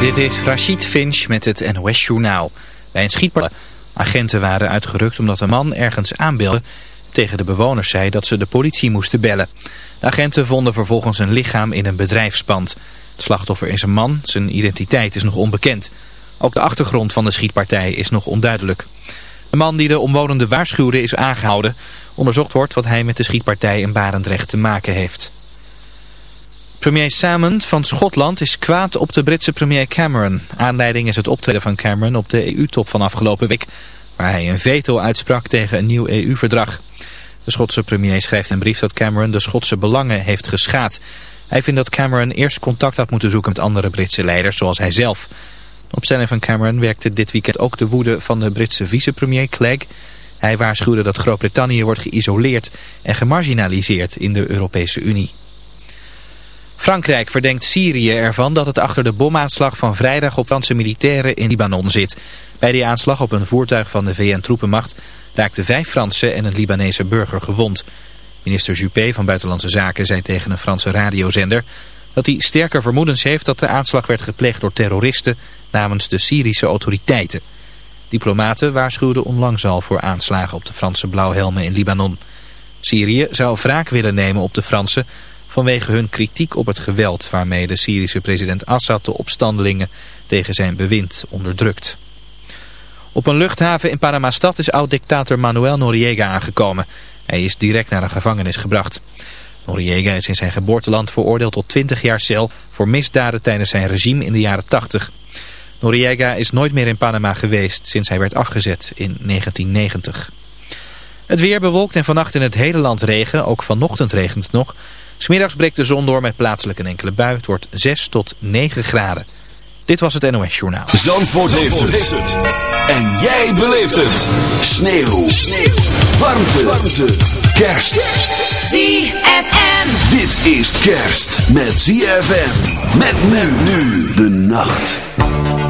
Dit is Rachid Finch met het NOS Journaal. Bij een schietpartij. Agenten waren uitgerukt omdat een man ergens aanbeelde. Tegen de bewoners zei dat ze de politie moesten bellen. De agenten vonden vervolgens een lichaam in een bedrijfspand. Het slachtoffer is een man, zijn identiteit is nog onbekend. Ook de achtergrond van de schietpartij is nog onduidelijk. De man die de omwonenden waarschuwde is aangehouden. Onderzocht wordt wat hij met de schietpartij in Barendrecht te maken heeft. Premier Salmond van Schotland is kwaad op de Britse premier Cameron. Aanleiding is het optreden van Cameron op de EU-top van afgelopen week... waar hij een veto uitsprak tegen een nieuw EU-verdrag. De Schotse premier schrijft een brief dat Cameron de Schotse belangen heeft geschaad. Hij vindt dat Cameron eerst contact had moeten zoeken met andere Britse leiders, zoals hij zelf. De opstelling van Cameron werkte dit weekend ook de woede van de Britse vicepremier Clegg... Hij waarschuwde dat Groot-Brittannië wordt geïsoleerd en gemarginaliseerd in de Europese Unie. Frankrijk verdenkt Syrië ervan dat het achter de bomaanslag van vrijdag op Franse militairen in Libanon zit. Bij die aanslag op een voertuig van de VN-troepenmacht raakten vijf Fransen en een Libanese burger gewond. Minister Juppé van Buitenlandse Zaken zei tegen een Franse radiozender dat hij sterker vermoedens heeft dat de aanslag werd gepleegd door terroristen namens de Syrische autoriteiten. Diplomaten waarschuwden onlangs al voor aanslagen op de Franse blauwhelmen in Libanon. Syrië zou wraak willen nemen op de Fransen vanwege hun kritiek op het geweld waarmee de Syrische president Assad de opstandelingen tegen zijn bewind onderdrukt. Op een luchthaven in Panama-stad is oud-dictator Manuel Noriega aangekomen. Hij is direct naar een gevangenis gebracht. Noriega is in zijn geboorteland veroordeeld tot 20 jaar cel voor misdaden tijdens zijn regime in de jaren 80. Noriega is nooit meer in Panama geweest sinds hij werd afgezet in 1990. Het weer bewolkt en vannacht in het hele land regen, ook vanochtend regent het nog. Smiddags breekt de zon door met plaatselijk een enkele bui. Het wordt 6 tot 9 graden. Dit was het NOS Journaal. Zandvoort, heeft, het. En jij beleeft het. Sneeuw. Sneeuw. Warmte. Warmte. Kerst. ZFM. Dit is kerst met ZFM. Met men nu de nacht.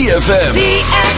ZFM.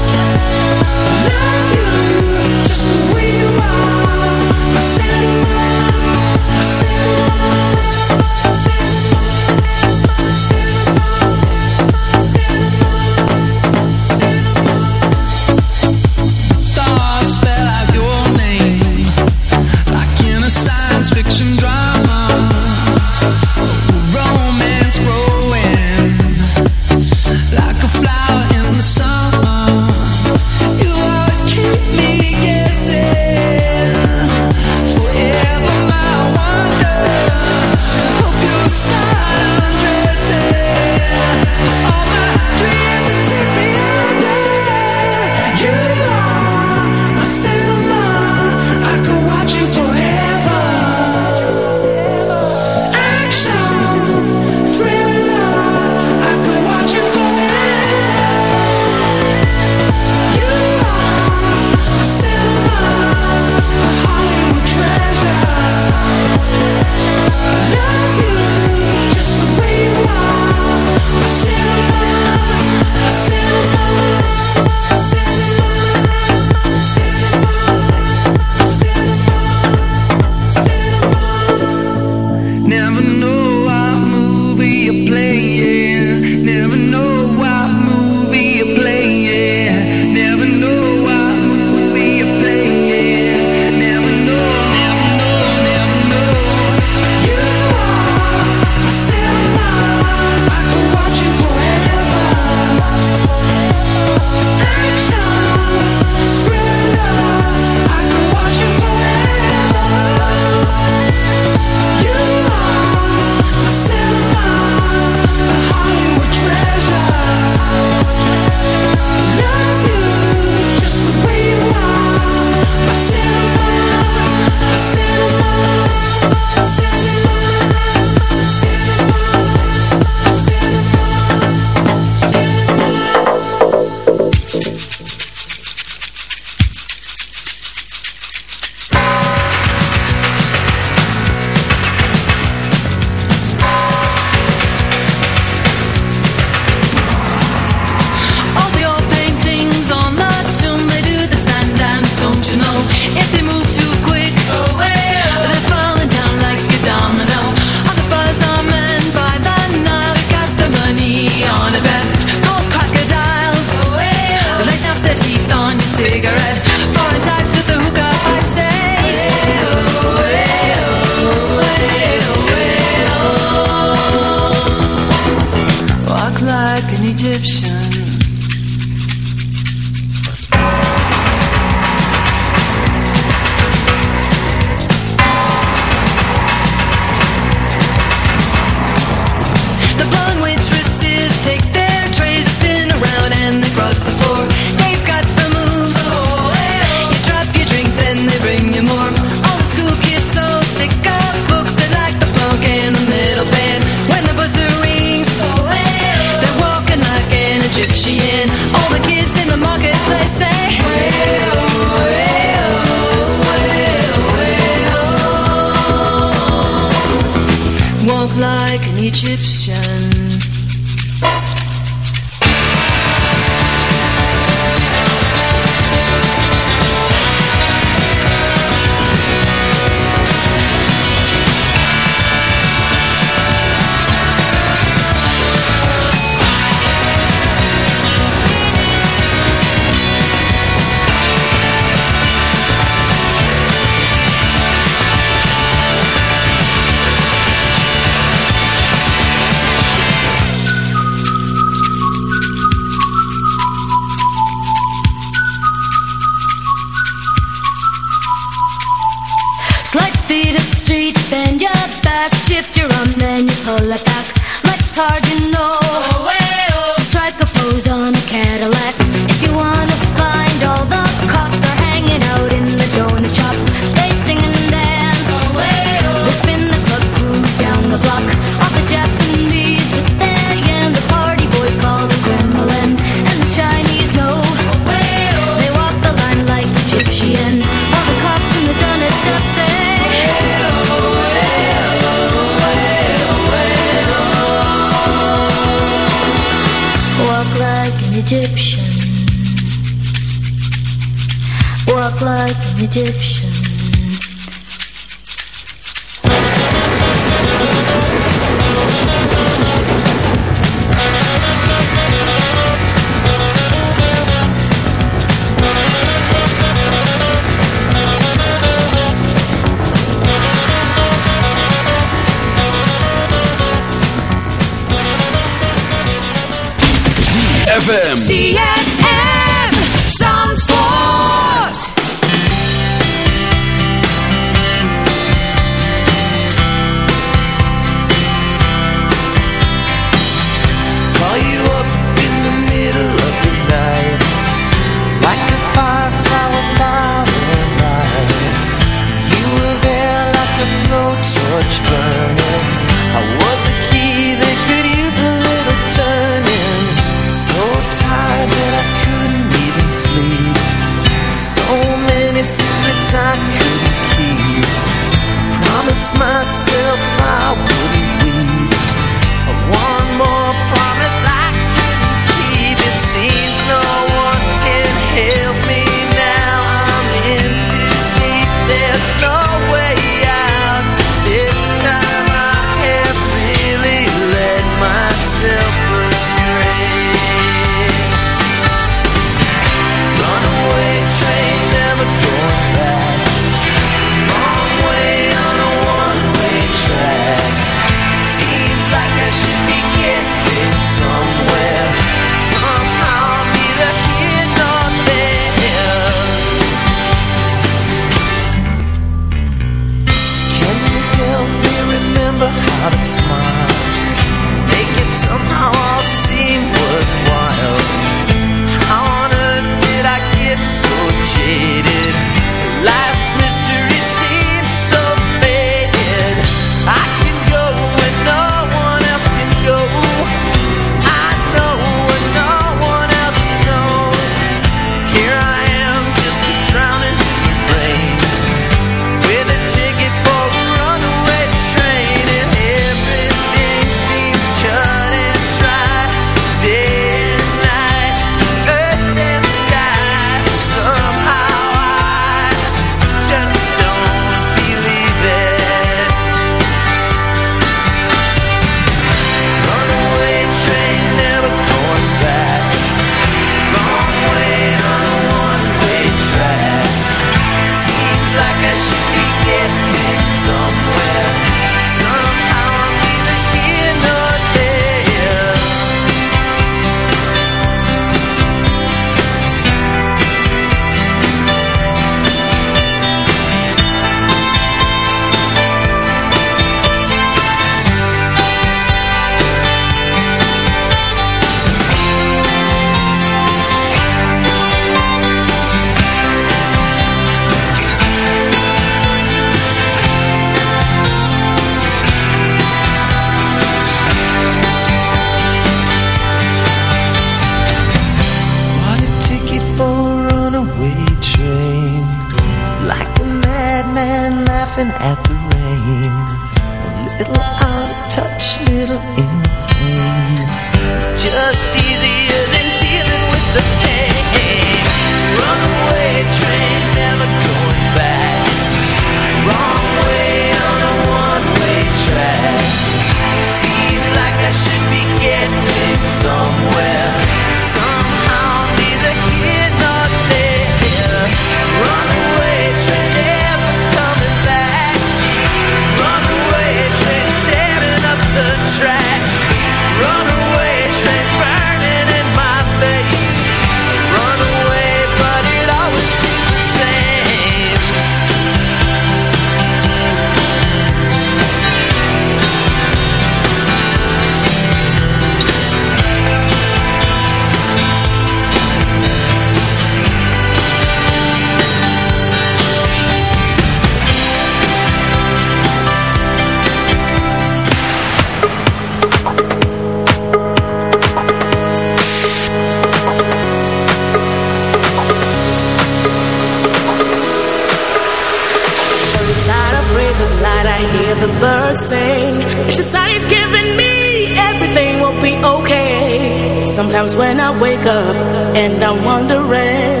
say. If society's giving me everything will be okay. Sometimes when I wake up and I'm wondering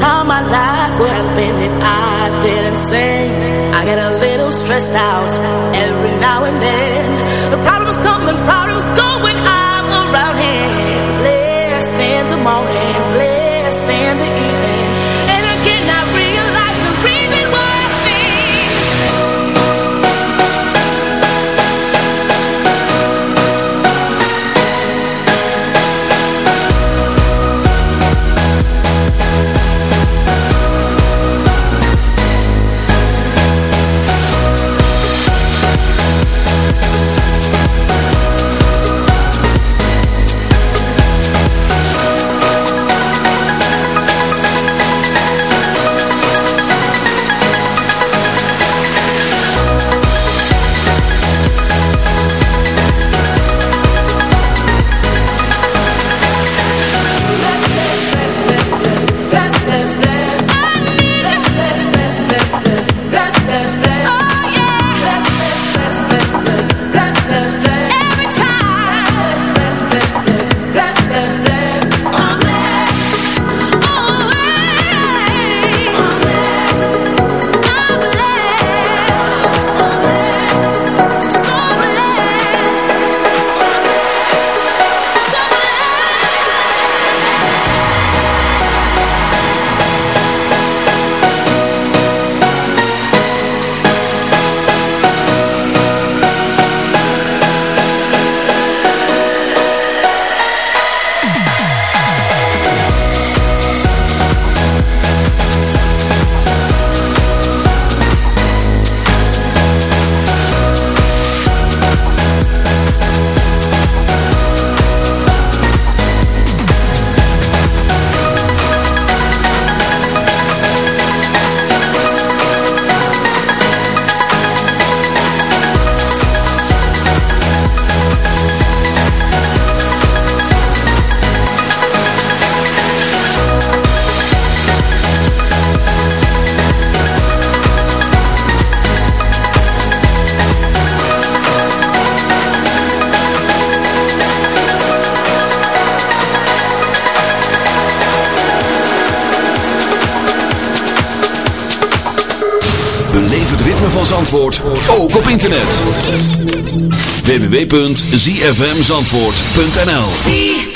How my life would have been if I didn't sing I get a little stressed out every now and then. www.zfmzandvoort.nl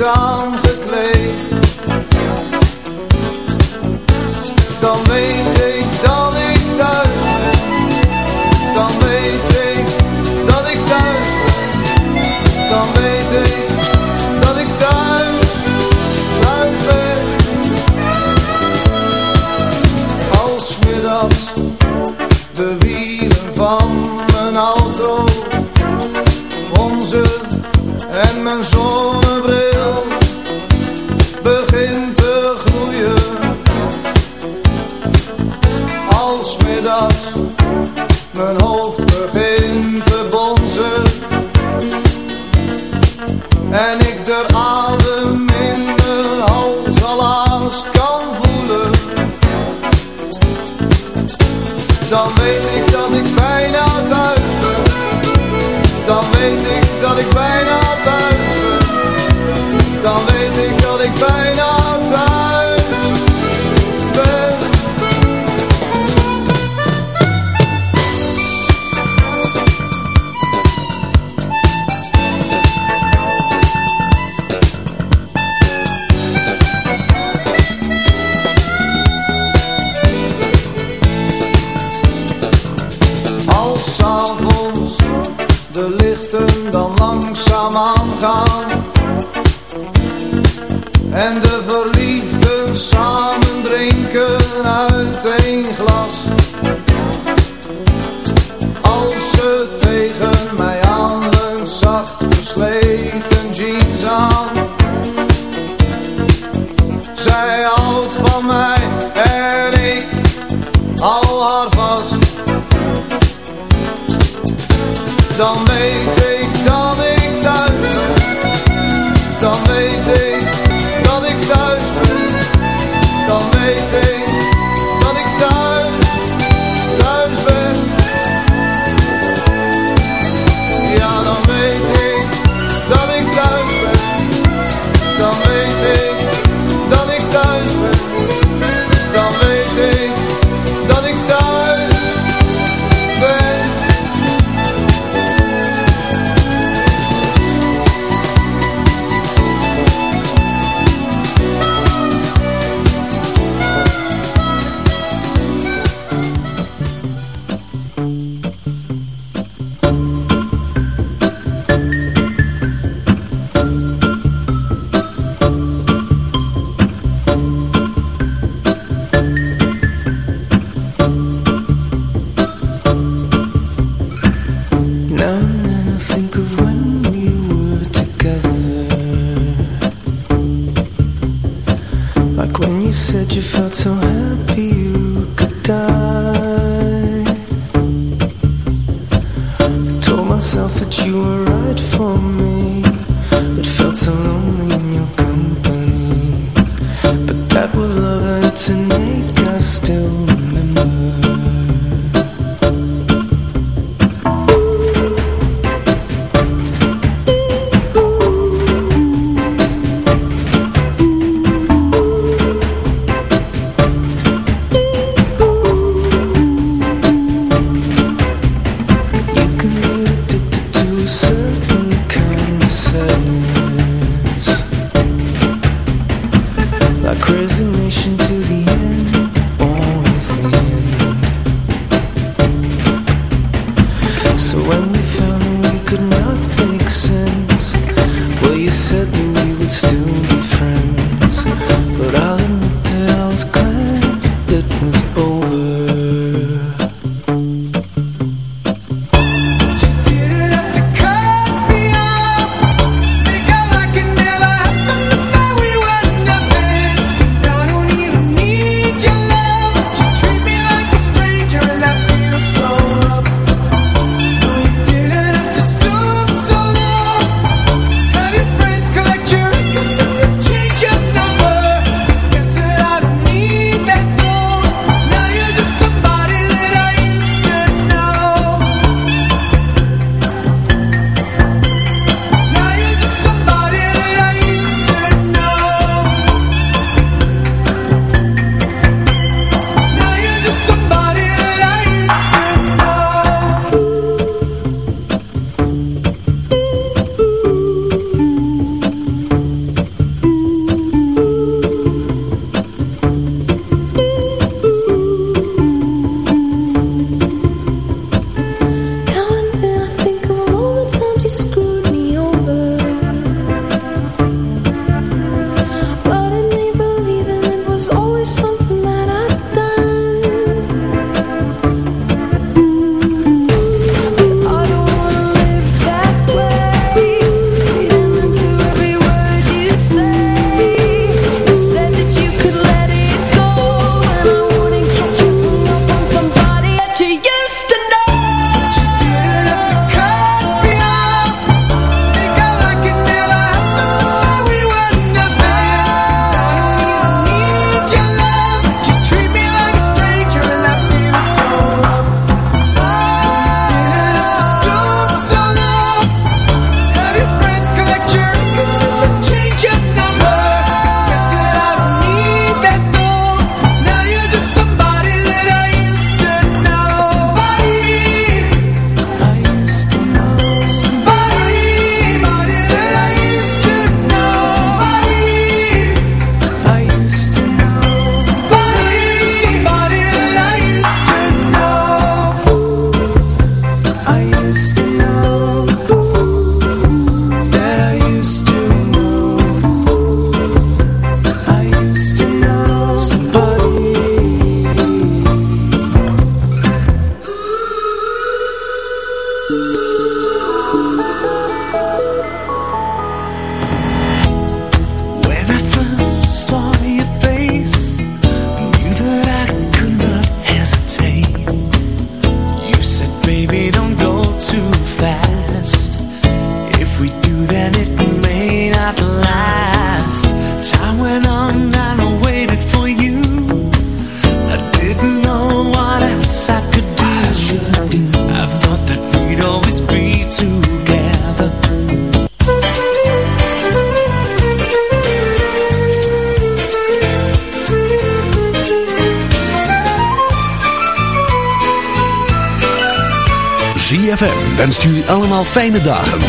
down hou haar vast. Dan weet ik fijne een